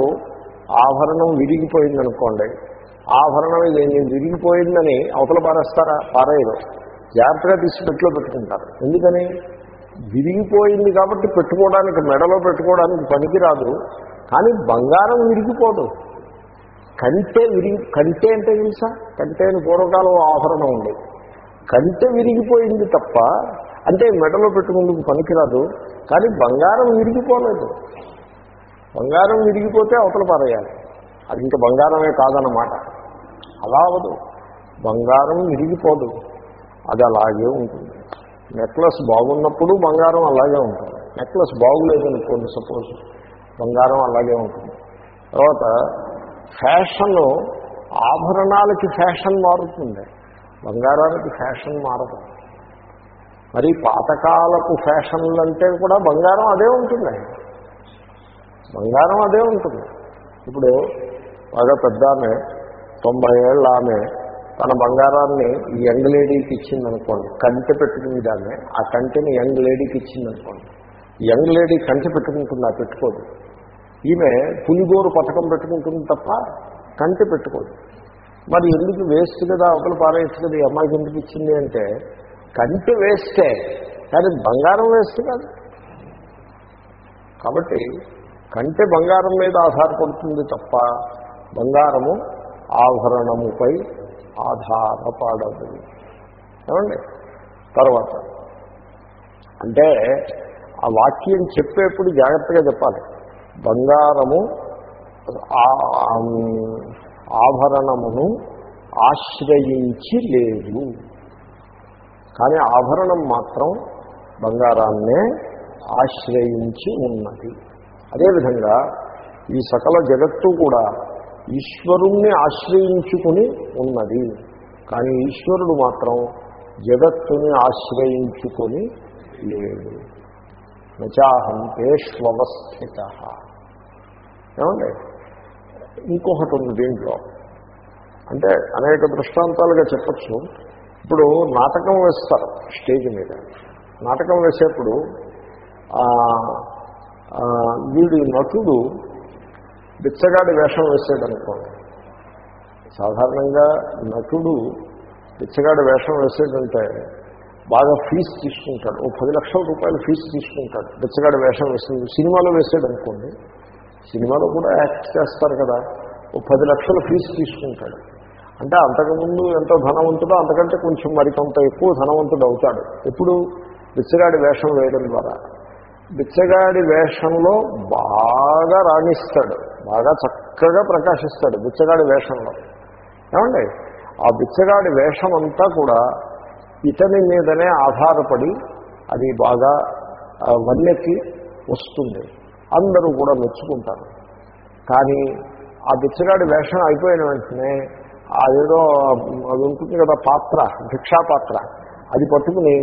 ఆభరణం విరిగిపోయిందనుకోండి ఆభరణం ఇది విరిగిపోయిందని అవతల పారేస్తారా? పారేయరు. జాగ్రత్తగా తీసి పెట్టిలో పెట్టుకుంటారు. ఎందుకని? విరిగిపోయింది కాబట్టి పెట్టుకోవడానికి మెడలో పెట్టుకోవడానికి పనికిరాదు. కానీ బంగారం విరిగిపోదు. కంటే విరిగి కంటే అంటే తెలుసా? కంటే అని పూర్వకాలం ఆభరణం ఉంది. కంటే విరిగిపోయింది తప్ప అంటే మెడలో పెట్టుకుందుకు పనికిరాదు. కానీ బంగారం విరిగిపోలేదు. బంగారం విరిగిపోతే అవతల పారేయాలి. అది ఇంకా బంగారమే కాదన్నమాట. అలా అవదు. బంగారం విరిగిపోదు. అది అలాగే ఉంటుంది. నెక్లెస్ బాగున్నప్పుడు బంగారం అలాగే ఉంటుంది. నెక్లెస్ బాగులేదనుకోండి సపోజ్. బంగారం అలాగే ఉంటుంది. తర్వాత ఫ్యాషన్ ఆభరణాలకి ఫ్యాషన్ మారుతుంది. బంగారానికి ఫ్యాషన్ మారదు. మరి పాతకాలపు ఫ్యాషన్లు అంటే కూడా బంగారం అదే ఉంటుంది. బంగారం అదే ఉంటుంది. ఇప్పుడు బాగా పెద్ద ఆమె తొంభై ఏళ్ళ ఆమె తన బంగారాన్ని ఈ యంగ్ లేడీకి ఇచ్చిందనుకోండి కంటె పెట్టుకుంది ఆమె ఆ కంటెని యంగ్ లేడీకి ఇచ్చిందనుకోండి. యంగ్ లేడీ కంటె పెట్టుకుంటుంది? ఆ పెట్టుకోదు. ఈమె పులిగోరు పథకం పెట్టుకుంటుంది తప్ప కంటె పెట్టుకోదు. మరి ఎందుకు వేస్ట్ కదా? ఒకరు పారేయచ్చు కదా? ఈ అమ్మాయికి ఎందుకు ఇచ్చింది అంటే కంటి వేస్టే కానీ బంగారం వేస్ట్ కాదు. కాబట్టి కంటే బంగారం మీద ఆధారపడుతుంది తప్ప బంగారము ఆభరణముపై ఆధారపడదు. ఏమండి? తర్వాత అంటే ఆ వాక్యం చెప్పేప్పుడు జాగ్రత్తగా చెప్పాలి. బంగారము ఆభరణమును ఆశ్రయించి లేదు. కానీ ఆభరణం మాత్రం బంగారాన్నే ఆశ్రయించి ఉన్నది. అదేవిధంగా ఈ సకల జగత్తు కూడా ఈశ్వరుణ్ణి ఆశ్రయించుకుని ఉన్నది. కానీ ఈశ్వరుడు మాత్రం జగత్తుని ఆశ్రయించుకొని లేడు. నచాహంతేష్వస్థిత ఏమండి? ఇంకొకటి ఉంది దీంట్లో. అంటే అనేక దృష్టాంతాలుగా చెప్పచ్చు. ఇప్పుడు నాటకం వేస్తారు స్టేజ్ మీద. నాటకం వేసేప్పుడు వీడు నటుడు బిచ్చగాడి వేషం వేసేదనుకోండి సాధారణంగా నటుడు బిచ్చగాడి వేషం వేసేదంటే బాగా ఫీజు తీసుకుంటాడు. ఓ పది లక్షల రూపాయలు ఫీజు తీసుకుంటాడు. బిచ్చగాడి వేషం వేస్తుంది సినిమాలో వేసాడనుకోండి సినిమాలో కూడా యాక్ట్ చేస్తారు కదా ఓ పది లక్షల ఫీజు తీసుకుంటాడు. అంటే అంతకుముందు ఎంతో ధనవంతుడో అంతకంటే కొంచెం మరికొంత ఎక్కువ ధనవంతుడు అవుతాడు. ఎప్పుడు? బిచ్చగాడి వేషం వేయడం ద్వారా. బిచ్చగాడి వేషంలో బాగా రాణిస్తాడు. బాగా చక్కగా ప్రకాశిస్తాడు బిచ్చగాడి వేషంలో. ఏమండి? ఆ బిచ్చగాడి వేషం అంతా కూడా ఇతని మీదనే ఆధారపడి అది బాగా వన్యకి వస్తుంది. అందరూ కూడా మెచ్చుకుంటారు. కానీ ఆ బిచ్చగాడి వేషం అయిపోయిన వెంటనే అదేదో అది ఉంటుంది కదా పాత్ర భిక్షా పాత్ర అది పట్టుకుని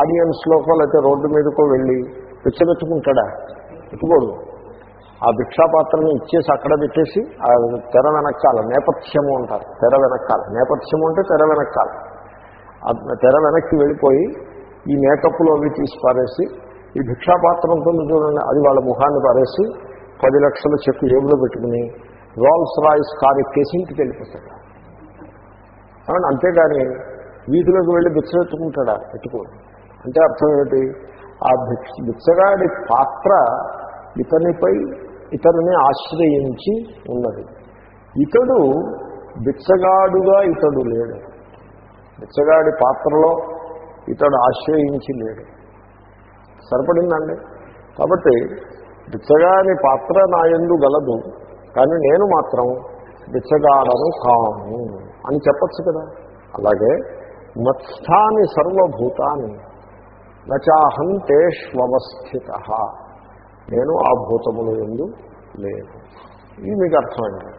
ఆడియన్స్లోకో లేకపోతే రోడ్డు మీదకో వెళ్ళి పెట్టుకుంటాడా పెట్టుకోడు. ఆ భిక్షాపాత్రని ఇచ్చేసి అక్కడ పెట్టేసి ఆ తెర వెనక్కాల నేపథ్యము అంటారు. తెర వెనక్కాల నేపథ్యము అంటే తెర వెనక్కాల ఆ తెర వెనక్కి వెళ్ళిపోయి ఈ మేకప్లో అవి తీసి పారేసి ఈ భిక్షా ఉంటుంది చూడండి అది వాళ్ళ ముఖాన్ని పారేసి పది లక్షల చెక్కు జేబులో పెట్టుకుని రోల్స్ రాయిస్ కారు ఎక్కేసి ఇంటికి వెళ్ళిపోతాడు. అంతేగాని వీధిలోకి వెళ్ళి బిచ్చ పెట్టుకుంటాడా? పెట్టుకోడు. అంటే అర్థం ఏమిటి ఆ భిక్ష బిచ్చగాడి పాత్ర ఇతనిపై ఇతరుని ఆశ్రయించి ఉన్నది. ఇతడు బిచ్చగాడుగా ఇతడు లేడు. బిచ్చగాడి పాత్రలో ఇతడు ఆశ్రయించి లేడు. సరిపడిందండి? కాబట్టి బిచ్చగాని పాత్ర నా ఎందు గలదు కానీ నేను మాత్రం బిచ్చగాడను కాను అని చెప్పచ్చు కదా? అలాగే మత్స్థాని సర్వభూతాన్ని నచాహం తేష్వస్థిత నేను ఆ భూతములు ఎందు లేదు ఇది మీకు అర్థమైంది.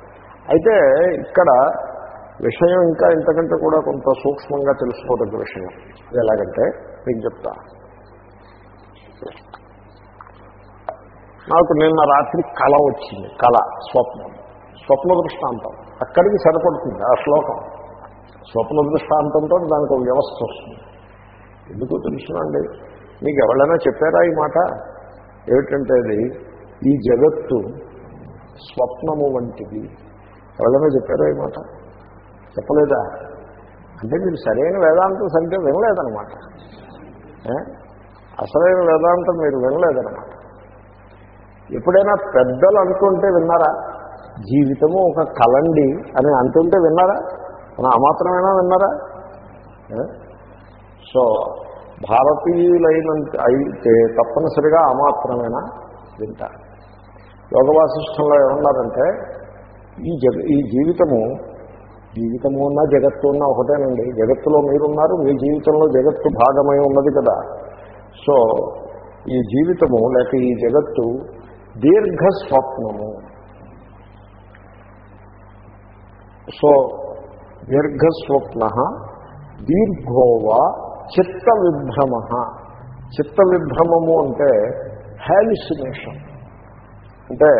అయితే ఇక్కడ విషయం ఇంకా ఇంతకంటే కూడా కొంత సూక్ష్మంగా తెలుసుకోదగ్గ విషయం. ఇది ఎలాగంటే మీకు చెప్తా. నాకు నిన్న రాత్రి కళ వచ్చింది. కళ స్వప్నం. స్వప్న దృష్టాంతం. అక్కడికి సరిపడుతుంది ఆ శ్లోకం. స్వప్న దృష్టాంతంతో దానికి ఒక వ్యవస్థ వస్తుంది. ఎందుకు తెలుసునండి? మీకు ఎవరైనా చెప్పారా ఈ మాట? ఏమిటంటే అది ఈ జగత్తు స్వప్నము వంటిది. ఎవరైనా చెప్పారా ఈ మాట? చెప్పలేదా? అంటే మీరు సరైన వేదాంతం సరిగ్గా వినలేదనమాట అసలైన వేదాంతం మీరు వినలేదనమాట ఎప్పుడైనా పెద్దలు అనుకుంటే విన్నారా? జీవితము ఒక కలండి అని అంటుంటే విన్నారా? మన మాత్రమైనా విన్నారా? సో భారతీయులైనంత అయితే తప్పనిసరిగా అమాత్రమైనా వింటారు యోగ వాసిష్టంలో ఏమన్నారంటే ఈ జగ ఈ జీవితము జీవితము ఉన్నా జగత్తు ఉన్నా ఒకటేనండి. జగత్తులో మీరున్నారు మీ జీవితంలో జగత్తు భాగమై ఉన్నది కదా. సో ఈ జీవితము లేక ఈ జగత్తు దీర్ఘ స్వప్నము. సో దీర్ఘస్వప్న దీర్ఘోవా చిత్త విభ్రమ చిత్త విభ్రమము అంటే హాలిసినేషన్ అంటే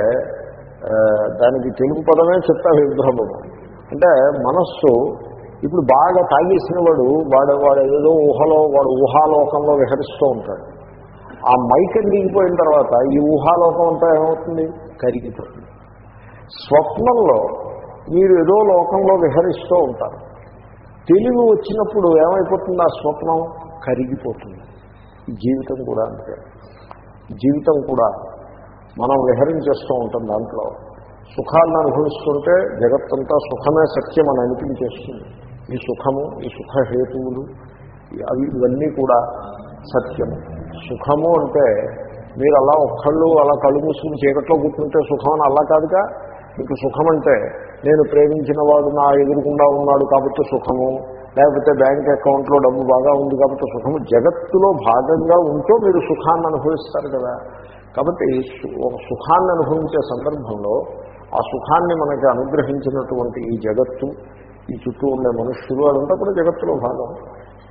దానికి తెలుగు పదమే చిత్త విభ్రమము అంటే మనస్సు ఇప్పుడు బాగా తాగేసిన వాడు వాడు వాడు ఏదో ఊహలో వాడు ఊహాలోకంలో విహరిస్తూ ఉంటాడు. ఆ మైకం దిగిపోయిన తర్వాత ఈ ఊహాలోకం అంతా ఏమవుతుంది? కరిగిపోతుంది. స్వప్నంలో మీరు ఏదో లోకంలో విహరిస్తూ ఉంటారు. తెలివి వచ్చినప్పుడు ఏమైపోతుంది? ఆ స్వప్నం కరిగిపోతుంది. జీవితం కూడా అంతే. జీవితం కూడా మనం విహరించేస్తూ ఉంటాం దాంట్లో. సుఖాలను అనుభవిస్తుంటే జగత్తంతా సుఖమే సత్యం అని అనిపించేస్తుంది. ఈ సుఖము ఈ సుఖ హేతువులు అవి ఇవన్నీ కూడా సత్యము సుఖము అంటే మీరు అలా ఒక్కళ్ళు అలా కళ్ళు మూసుకుని చీకట్లో కూర్చుంటే సుఖం అని అలా కాదుగా? మీకు సుఖం అంటే నేను ప్రేమించిన వాడు నా ఎదురుకుండా ఉన్నాడు కాబట్టి సుఖము. లేకపోతే బ్యాంక్ అకౌంట్లో డబ్బు బాగా ఉంది కాబట్టి సుఖము. జగత్తులో భాగంగా ఉంటూ మీరు సుఖాన్ని అనుభవిస్తారు కదా. కాబట్టి సుఖాన్ని అనుభవించే సందర్భంలో ఆ సుఖాన్ని మనకి అనుగ్రహించినటువంటి ఈ జగత్తు ఈ చుట్టూ ఉండే మనుష్యులు అదంతా కూడా జగత్తులో భాగం.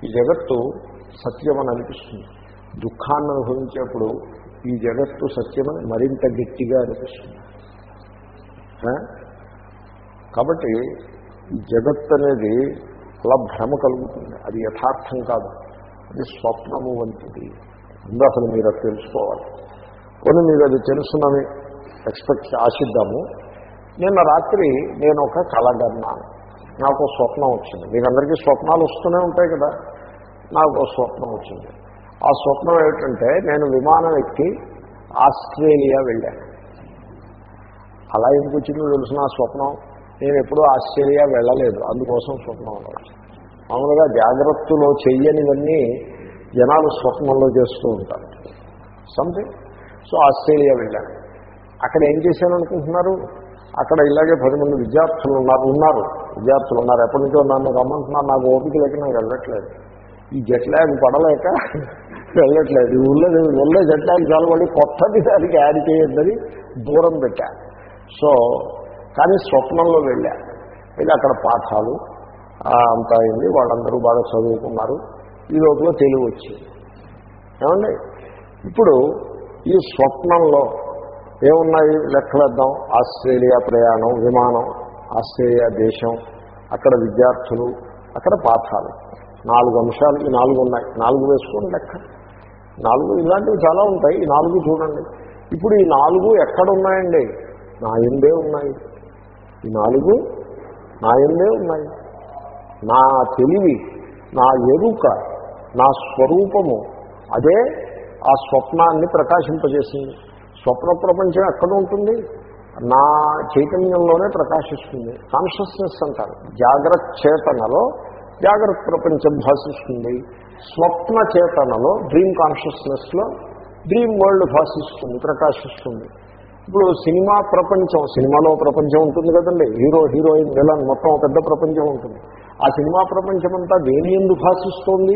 ఈ జగత్తు సత్యమని అనిపిస్తుంది. దుఃఖాన్ని అనుభవించేప్పుడు ఈ జగత్తు సత్యమని మరింత గట్టిగా అనిపిస్తుంది. కాబట్టి ఈ జగత్ అనేది అలా భ్రమ కలుగుతుంది. అది యథార్థం కాదు. అది స్వప్నము వంటిది. ముందు అసలు మీరు అది తెలుసుకోవాలి. కొన్ని మీరు అది తెలుసునని ఎక్స్పెక్ట్ ఆశిద్దాము. నిన్న రాత్రి నేను ఒక కలగన్నాను నాకు స్వప్నం వచ్చింది. మీకు అందరికీ స్వప్నాలు వస్తూనే ఉంటాయి కదా. నాకు స్వప్నం వచ్చింది. ఆ స్వప్నం ఏమిటంటే నేను విమానం ఎక్కి ఆస్ట్రేలియా వెళ్ళాను. అలా ఎందుకు వచ్చిందో తెలుసు ఆ స్వప్నం? నేను ఎప్పుడూ ఆస్ట్రేలియా వెళ్ళలేదు. అందుకోసం స్వప్నంలో మామూలుగా జాగ్రత్తలో చెయ్యనివన్నీ జనాలు స్వప్నంలో చేస్తూ ఉంటారు. సంథింగ్ సో ఆస్ట్రేలియా వెళ్ళాను అక్కడ ఏం చేశాను అనుకుంటున్నారు అక్కడ ఇలాగే పది మంది విద్యార్థులు ఉన్నారు ఉన్నారు. విద్యార్థులు ఉన్నారు. ఎప్పటి నుంచో నన్ను రమ్మంటున్నారు. నాకు ఓపిక లేక నాకు వెళ్ళట్లేదు. ఈ జట్లాగ్ పడలేక వెళ్ళట్లేదు. ఈ ఊళ్ళో జట్లాగ్ చాలా. కొత్తది దానికి యాడ్ చేయొద్దని దూరం పెట్టా. సో కానీ స్వప్నంలో వెళ్ళా. వెళ్ళి అక్కడ పాఠాలు అంతా అయింది. వాళ్ళందరూ బాగా చదువుకున్నారు. ఈ లోపల తెలివి వచ్చింది. ఏమండి? ఇప్పుడు ఈ స్వప్నంలో ఏమున్నాయి? లెక్కలేద్దాం. ఆస్ట్రేలియా ప్రయాణం విమానం ఆస్ట్రేలియా దేశం అక్కడ విద్యార్థులు అక్కడ పాఠాలు. నాలుగు అంశాలు ఈ నాలుగు ఉన్నాయి. నాలుగు వేసుకోండి లెక్క. నాలుగు ఇలాంటివి చాలా ఉంటాయి. ఈ నాలుగు చూడండి. ఇప్పుడు ఈ నాలుగు ఎక్కడ ఉన్నాయండి? నా ఎందే ఉన్నాయి. ఈ నాలుగు నాయందే ఉన్నాయి? నా తెలివి నా ఎరుక నా స్వరూపము అదే ఆ స్వప్నాన్ని ప్రకాశింపజేసింది. స్వప్న ప్రపంచం ఎక్కడ ఉంటుంది? నా చైతన్యంలోనే ప్రకాశిస్తుంది. కాన్షియస్నెస్ అంటారు. జాగ్రత్త చేతనలో జాగ్రత్త ప్రపంచం భాషిస్తుంది. స్వప్న చేతనలో డ్రీమ్ కాన్షియస్నెస్లో డ్రీమ్ వరల్డ్ భాషిస్తుంది ప్రకాశిస్తుంది. ఇప్పుడు సినిమా ప్రపంచం సినిమాలో ప్రపంచం ఉంటుంది కదండి. హీరో హీరోయిన్ విలన్ మొత్తం ఒక పెద్ద ప్రపంచం ఉంటుంది. ఆ సినిమా ప్రపంచం అంతా దేని ఎందు భాషిస్తోంది?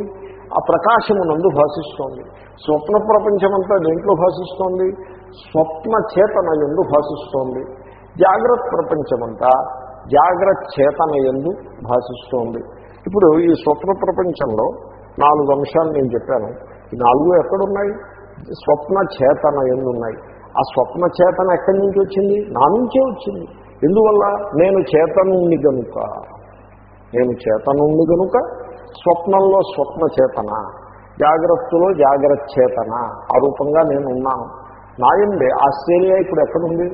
ఆ ప్రకాశమునందు భాషిస్తోంది. స్వప్న ప్రపంచం అంతా దేంట్లో భాషిస్తోంది? స్వప్న చేతన ఎందు భాషిస్తోంది. జాగ్రత్త ప్రపంచమంతా జాగ్రత్త చేతన ఎందు భాషిస్తోంది. ఇప్పుడు ఈ స్వప్న ప్రపంచంలో నాలుగు అంశాలు నేను చెప్పాను. ఈ నాలుగు ఎక్కడున్నాయి? స్వప్న చేతన ఎందున్నాయి? ఆ స్వప్న చేతన ఎక్కడి నుంచి వచ్చింది? నా నుంచే వచ్చింది. ఎందువల్ల? నేను చేతనుండి గనుక. నేను చేతనుండి గనుక స్వప్నంలో స్వప్న చేతన జాగ్రత్తలో జాగ్రత్త చేతన. ఆ రూపంగా నేను ఉన్నాను నాయందే ఆస్ట్రేలియా ఇప్పుడు ఎక్కడుంది?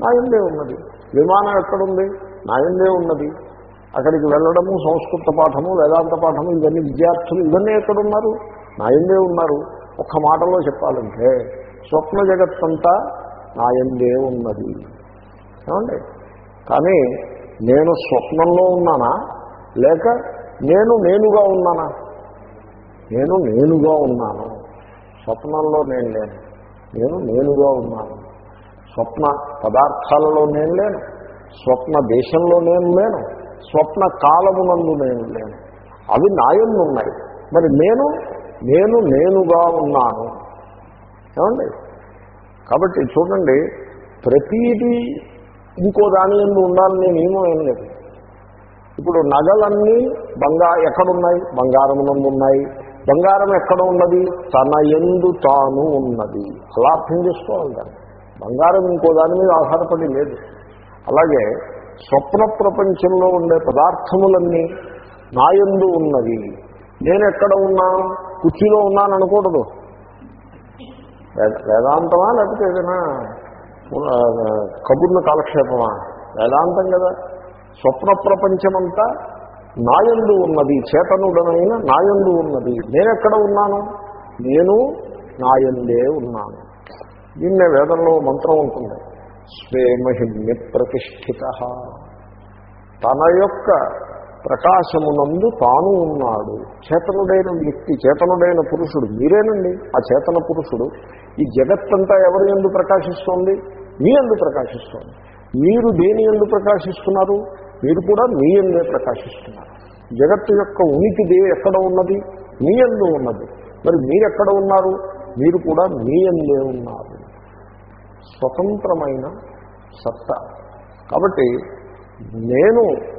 నాయందే ఉన్నది. విమానం ఎక్కడుంది? నాయందే ఉన్నది. అక్కడికి వెళ్ళడము సంస్కృత పాఠము వేదాంత పాఠము ఇవన్నీ విద్యార్థులు ఇవన్నీ ఎక్కడున్నారు? నాయందే ఉన్నారు. ఒక్క మాటలో చెప్పాలంటే స్వప్న జగత్తంతా నాయందే ఉన్నది. ఏమండి? కానీ నేను స్వప్నంలో ఉన్నానా? లేక నేను నేనుగా ఉన్నానా? నేను నేనుగా ఉన్నాను. స్వప్నంలో నేను లేను. నేను నేనుగా ఉన్నాను. స్వప్న పదార్థాలలో నేను లేను. స్వప్న దేశంలో నేను లేను. స్వప్న కాలమునందు నేను లేను. అవి నాయన్నున్నాయి ఉన్నాయి మరి నేను నేను నేనుగా ఉన్నాను. ఏమండి? కాబట్టి చూడండి ప్రతీది ఇంకో దాని ఎందు ఉండాలని నేను ఏమో ఏం లేదు. ఇప్పుడు నగలన్నీ బంగా ఎక్కడున్నాయి? బంగారమునందు ఉన్నాయి. బంగారం ఎక్కడ ఉన్నది? తన ఎందు తాను ఉన్నది. అలా అర్థం చేసుకోవాలి దాన్ని. బంగారం ఇంకో దాని మీద ఆధారపడి లేదు. అలాగే స్వప్న ప్రపంచంలో ఉండే పదార్థములన్నీ నా ఎందు ఉన్నది నేను ఎక్కడ ఉన్నాను? కుర్చీలో ఉన్నాను అనకూడదు వేదాంతమా లేకపోతే ఏదైనా ఆ, కబుర్ల కాలక్షేపమా? వేదాంతం కదా. స్వప్న ప్రపంచమంతా నాయందు ఉన్నది చేతనుడనైన నాయందు ఉన్నది. నేనెక్కడ ఉన్నాను? నేను నాయందే ఉన్నాను. దీన్నే వేదంలో మంత్రం ఉంటుంది. స్వేమహిమ్య ప్రతిష్ఠిత తన యొక్క ప్రకాశమునందు తాను ఉన్నాడు. చేతనుడైన వ్యక్తి చేతనుడైన పురుషుడు మీరేనండి? ఆ చేతన పురుషుడు ఈ జగత్తంతా ఎవరి ఎందు ప్రకాశిస్తోంది? మీ ఎందు ప్రకాశిస్తోంది. మీరు దేని ఎందు ప్రకాశిస్తున్నారు? మీరు కూడా మీ ఎందే ప్రకాశిస్తున్నారు. జగత్తు యొక్క ఉనికి దే ఎక్కడ ఉన్నది? మీ ఎందు ఉన్నది. మరి మీరెక్కడ ఉన్నారు? మీరు కూడా మీ ఎందే ఉన్నారు. స్వతంత్రమైన సత్తా. కాబట్టి నేను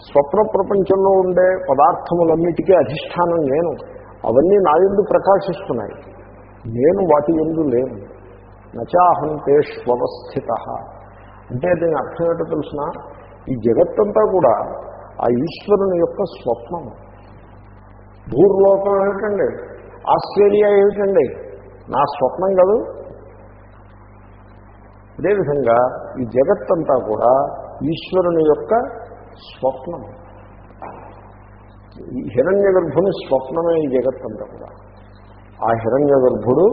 స్వప్న ప్రపంచంలో ఉండే పదార్థములన్నిటికీ అధిష్టానం నేను. అవన్నీ నా ఎందు ప్రకాశిస్తున్నాయి. నేను వాటి ఎందు లేను. నచాహంతేష్వస్థిత అంటే దీని అర్థం ఏంటో తెలిసిన? ఈ జగత్తంతా కూడా ఆ ఈశ్వరుని యొక్క స్వప్నం. భూర్లోకం ఏమిటండి? ఆస్ట్రేలియా ఏమిటండి? నా స్వప్నం కాదు. అదేవిధంగా ఈ జగత్తంతా కూడా ఈశ్వరుని యొక్క స్వప్నం. హిరణ్య గర్భుని స్వప్నమే ఈ జగత్తంతా కూడా. ఆ హిరణ్య గర్భుడు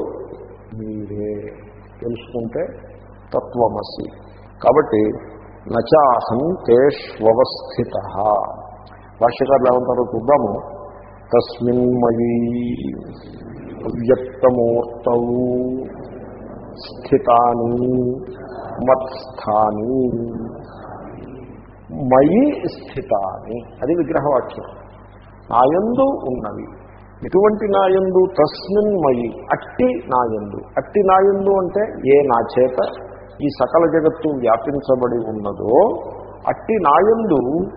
మీరే తెలుసుకుంటే తత్వమసి. కాబట్టి నచాహం తేష్వస్థిత భాష్యకారులు ఏమంటారు చూద్దాము తస్మిన్మయీ అవ్యక్తమూర్త స్థితాని మత్స్థాని. మయి స్థితాని. అది విగ్రహవాక్యం. నాయందు ఉన్నవి. ఎటువంటి నాయందు? తస్మిన్ మయి. అట్టి నాయందు. అట్టి నాయందు అంటే ఏ నా చేత ఈ సకల జగత్తు వ్యాపించబడి ఉన్నదో అట్టి నాయందు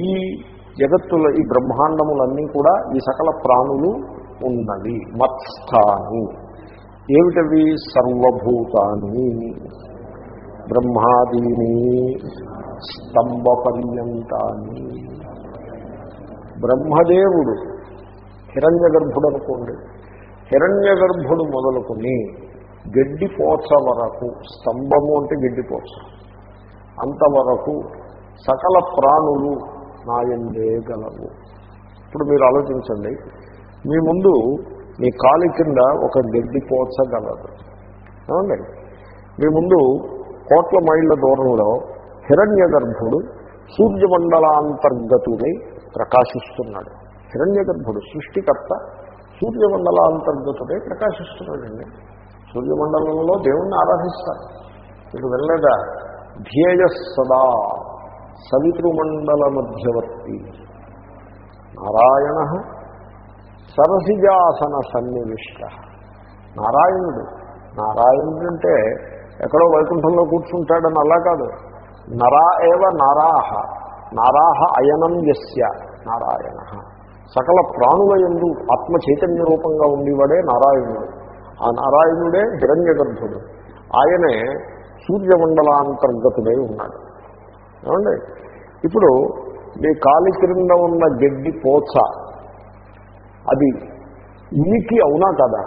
ఈ జగత్తుల ఈ బ్రహ్మాండములన్నీ కూడా ఈ సకల ప్రాణులు ఉన్నవి. మత్స్థాని. ఏమిటవి? సర్వభూతాన్ని బ్రహ్మాదీని. స్తంభ పర్యంతాన్ని బ్రహ్మదేవుడు హిరణ్య గర్భుడు అనుకోండి హిరణ్య గర్భుడు మొదలుకొని గడ్డిపోచ వరకు స్తంభము అంటే గడ్డిపోచ అంతవరకు సకల ప్రాణులు నాయందే గలవు. ఇప్పుడు మీరు ఆలోచించండి మీ ముందు మీ కాలి కింద ఒక గడ్డిపోచ గలదు. ఏమండి? మీ ముందు కోట్ల మైళ్ళ దూరంలో హిరణ్య గర్భుడు సూర్యమండలాంతర్గతుడై ప్రకాశిస్తున్నాడు. హిరణ్య గర్భుడు సృష్టికర్త సూర్యమండలాంతర్గతుడై ప్రకాశిస్తున్నాడండి. సూర్యమండలంలో దేవుణ్ణి ఆరాధిస్తారు. మీకు వెళ్ళగా ధ్యేయ సదా సవితృమండల మధ్యవర్తి నారాయణ సరసిజాసన సన్నివిష్ట నారాయణుడు. నారాయణుడు అంటే ఎక్కడో వైకుంఠంలో కూర్చుంటాడని అలా కాదు. నరా ఏవ నారాహ. నారాహ అయనం యస్య. నారాయణ. సకల ప్రాణుల ఎందు ఆత్మ చైతన్య రూపంగా ఉండేవాడే నారాయణుడు. ఆ నారాయణుడే హిరణ్య గర్భుడు ఆయనే సూర్యమండలాంతర్గతుడై ఉన్నాడు. ఏమండి? ఇప్పుడు మీ కాలి క్రింద ఉన్న గడ్డి పోచ అది ఉనికి అవునా కదా?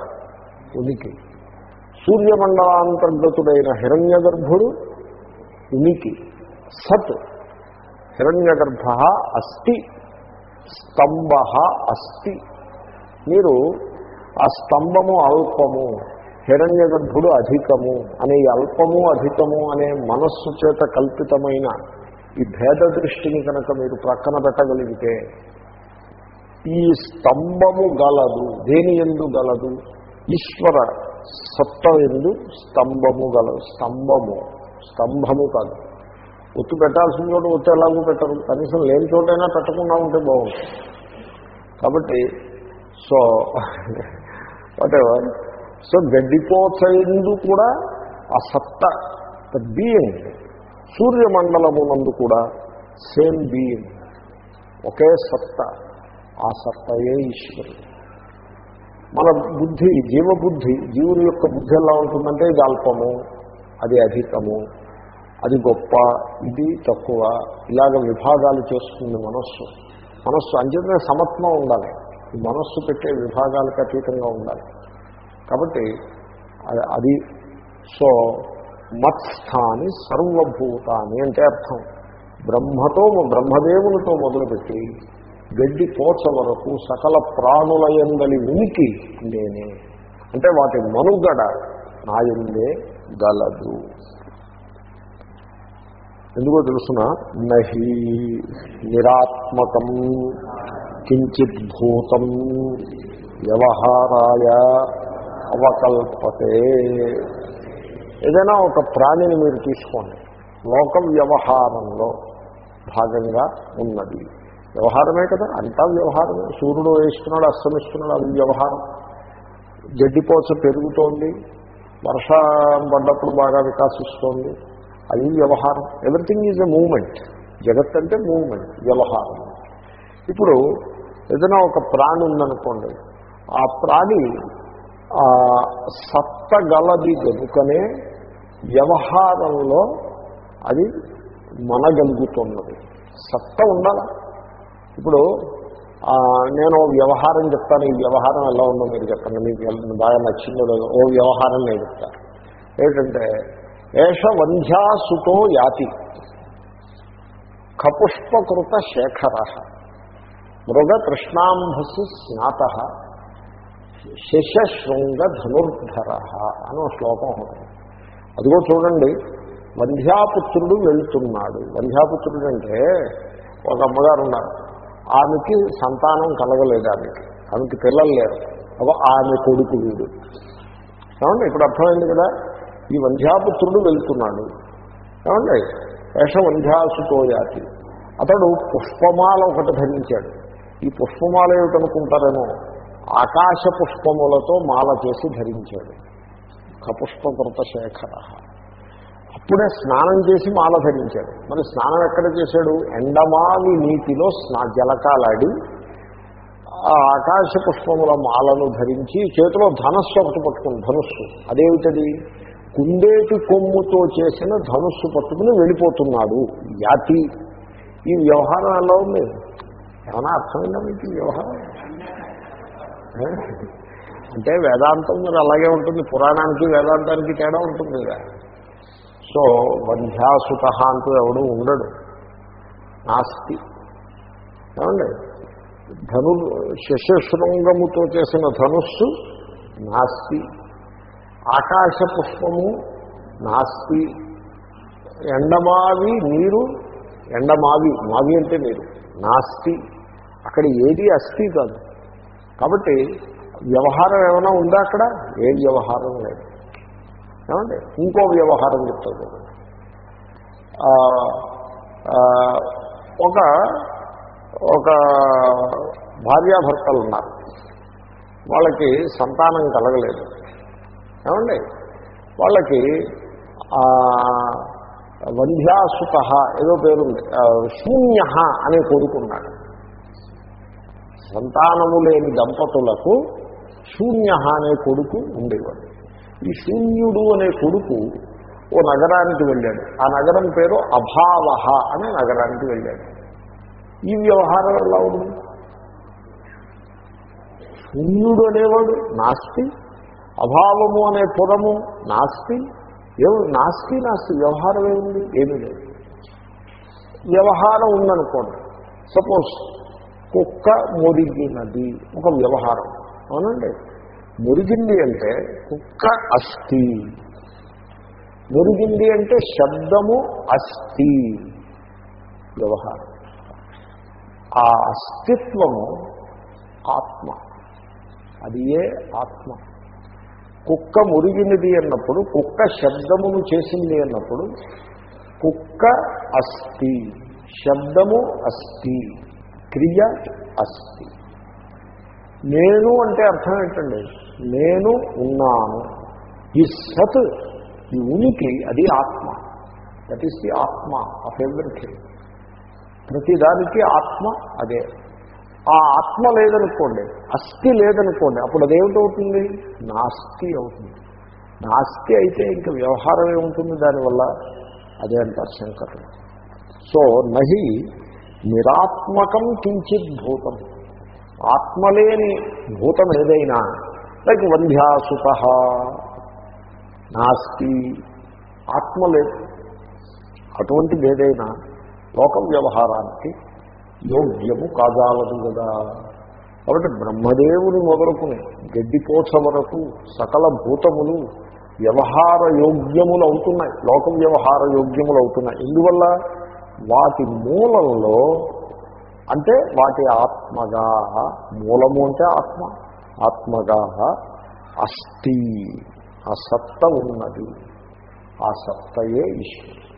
ఉనికి. సూర్యమండలాంతర్గతుడైన హిరణ్య గర్భుడు ఉనికి. సత్ హిరణ్య గర్భ అస్థి స్తంభ అస్థి. మీరు ఆ స్తంభము అల్పము హిరణ్య గర్భుడు అధికము అనే అల్పము అధికము అనే మనస్సు చేత కల్పితమైన ఈ భేద దృష్టిని కనుక మీరు ప్రక్కన పెట్టగలిగితే ఈ స్తంభము గలదు దేని ఎందు గలదు? ఈశ్వర సత్త ఎందు స్తంభము గలదు స్తంభము. స్తంభము కాదు. ఒత్తు పెట్టాల్సిన చోట ఒత్తు ఎలాగో పెట్టరు. కనీసం లేని చోటైనా పెట్టకుండా ఉంటే బాగుంటుంది. కాబట్టి సో వాటెవర్ సో గడ్డిపోచయందు కూడా ఆ సత్త ద బీయింగ్ సూర్యమండలమునందు కూడా సేమ్ బీయింగ్ ఒకే సత్త ఆ సత్తయే ఈశ్వరుడు. మన బుద్ధి జీవబుద్ధి జీవుని యొక్క బుద్ధి ఎలా ఉంటుందంటే ఇది అల్పము. అది అధికము అది గొప్ప ఇది తక్కువ ఇలాగ విభాగాలు చేస్తుంది మనస్సు. మనస్సు అంచేతనే సమత్వం ఉండాలి. ఈ మనస్సు పెట్టే విభాగాలకు అతీతంగా ఉండాలి. కాబట్టి అది సో మత్స్థాని సర్వభూతాన్ని అంటే అర్థం. బ్రహ్మతో బ్రహ్మదేవునితో మొదలుపెట్టి గడ్డి పోచ వరకు సకల ప్రాణుల ఎందలి ఉనికి నేనే. అంటే వాటి మనుగడ నాయందే గలదు ఎందుకో తెలుసిన నహి నిరాత్మకం కించిత్ భూతం వ్యవహారాయ అవకల్పతే. ఏదైనా ఒక ప్రాణిని మీరు తీసుకోండి. లోక వ్యవహారంలో భాగంగా ఉన్నది. వ్యవహారమే కదా? అంతా వ్యవహారమే. సూర్యుడు వేస్తున్నాడు అస్తమిస్తున్నాడు అది వ్యవహారం. గడ్డిపోస పెరుగుతోంది. వర్షం పడ్డప్పుడు బాగా వికాసిస్తోంది. అది వ్యవహారం. ఎవ్రీథింగ్ ఈజ్ ఎ మూమెంట్ జగత్ అంటే మూమెంట్ వ్యవహారం. ఇప్పుడు ఏదైనా ఒక ప్రాణి ఉందనుకోండి ఆ ప్రాణి సత్త గలది కనుకనే వ్యవహారంలో అది మనగలుగుతున్నది. సత్త ఉండాలి? ఇప్పుడు నేను వ్యవహారం చెప్తాను ఈ వ్యవహారం ఎలా ఉందో మీరు చెప్పండి. మీకు బాగా నచ్చిందో లేదో ఓ వ్యవహారం నేను చెప్తాను. ఏంటంటే ఏష వంధ్యాసుతో యాతి. కపుష్పకృత శేఖర మృగ కృష్ణాంభసి స్నాత. శశశృంగ ధనుర్ధర అని ఒక శ్లోకం ఉంటుంది. అదిగో చూడండి వంధ్యాపుత్రుడు వెళ్తున్నాడు. వంధ్యాపుత్రుడు అంటే ఒక అమ్మగారు ఉన్నారు. ఆమెకి సంతానం కలగలేదు ఆమెకి. ఆమెకి పిల్లలు లేరు. అవ ఆమె కొడుకు వీడు. ఏమండి ఇప్పుడు అర్థమైంది కదా? ఈ వంధ్యాపుత్రుడు వెళ్తున్నాడు. ఏమండి వేష వంధ్యాసుతోయాతి అతడు పుష్పమాల ఒకటి ధరించాడు. ఈ పుష్పమాల ఏమిటనుకుంటారేమో? ఆకాశ పుష్పములతో మాల చేసి ధరించాడు. కపుష్పకృత శేఖర అప్పుడే స్నానం చేసి మాల ధరించాడు. మరి స్నానం ఎక్కడ చేశాడు? ఎండమావి నీటిలో స్నా జలకాలాడి ఆ ఆకాశ పుష్పముల మాలను ధరించి చేతిలో ధనస్సు ఒకటి పట్టుకుని ధనుస్సు. అదేమిటది? కుందేటి కొమ్ముతో చేసిన ధనుస్సు పట్టుకుని వెళ్ళిపోతున్నాడు. యాతి ఈ వ్యవహారం ఎలా ఉంది? ఏమైనా అర్థమైందా మీకు ఈ వ్యవహారం? అంటే వేదాంతం మరి అలాగే ఉంటుంది. పురాణానికి వేదాంతానికి తేడా ఉంటుంది కదా. సో వంధ్యాసుత అంటూ ఎవడు ఉండడు. నాస్తి. ఏమండి? ధను శశశృంగముతో చేసిన ధనుస్సు నాస్తి. ఆకాశ పుష్పము నాస్తి. ఎండమావి నీరు ఎండమావి మావి అంటే నీరు నాస్తి. అక్కడ ఏది అస్థి కాదు. కాబట్టి వ్యవహారం ఏమైనా ఉందా అక్కడ? ఏ వ్యవహారం లేదు. ఏమండి? ఇంకో వ్యవహారం చెప్తాడు ఒక ఒక భార్యాభర్తలు ఉన్నారు. వాళ్ళకి సంతానం కలగలేదు. ఏమండి? వాళ్ళకి వంధ్యాసుత ఏదో పేరుంది శూన్య అనే కోరుకున్నాడు. సంతానము లేని దంపతులకు శూన్య అనే కొడుకు ఉండేవాడు. ఈ శూన్యుడు అనే కొడుకు ఓ నగరానికి వెళ్ళాడు. ఆ నగరం పేరు అభావహ అనే నగరానికి వెళ్ళాడు. ఈ వ్యవహారం ఎలా ఉంది? శూన్యుడు అనేవాడు నాస్తి అభావము అనే పురము నాస్తి. ఏమి నాస్తి నాస్తి వ్యవహారం ఏముంది? ఏమీ లేదు. వ్యవహారం ఉందనుకోండి. సపోజ్ కుక్క మురిగినది ఒక వ్యవహారం. అవునండి? మురిగింది అంటే కుక్క అస్థి. మురిగింది అంటే శబ్దము అస్థి. వ్యవహారం. ఆ అస్తిత్వము ఆత్మ. అది ఏ ఆత్మ? కుక్క మురిగినది అన్నప్పుడు కుక్క శబ్దమును చేసింది అన్నప్పుడు కుక్క అస్థి. శబ్దము అస్థి. క్రియ అస్థి. నేను అంటే అర్థం ఏంటండి? నేను ఉన్నాను. ఈ సత్ ఈ ఉనికి అది ఆత్మ. That is the atma of everything ప్రతిదానికి ఆత్మ అదే. ఆ ఆత్మ లేదనుకోండి అస్థి లేదనుకోండి అప్పుడు అదేమిటవుతుంది నాస్తి అవుతుంది. నాస్తి అయితే ఇంకా వ్యవహారం ఏముంటుంది దానివల్ల? అదే అంటారు శంకరులు సో నహి నిరాత్మకం కించిత్ భూతం ఆత్మలేని భూతం ఏదైనా లైక్ వంధ్యాసుత నాస్తి ఆత్మ లేదు అటువంటిది ఏదైనా లోక వ్యవహారానికి యోగ్యము కాజాలదు కదా కాబట్టి బ్రహ్మదేవుని మొదలుకుని గడ్డిపోచ వరకు సకల భూతములు వ్యవహార యోగ్యములు అవుతున్నాయి లోక వ్యవహార యోగ్యములు అవుతున్నాయి. ఇందువల్ల వాటి మూలంలో అంటే వాటి ఆత్మగా మూలము అంటే ఆత్మ. ఆత్మగా అస్థి ఆ సత్త ఉన్నది. ఆ సత్తయే ఈశ్వరుడు.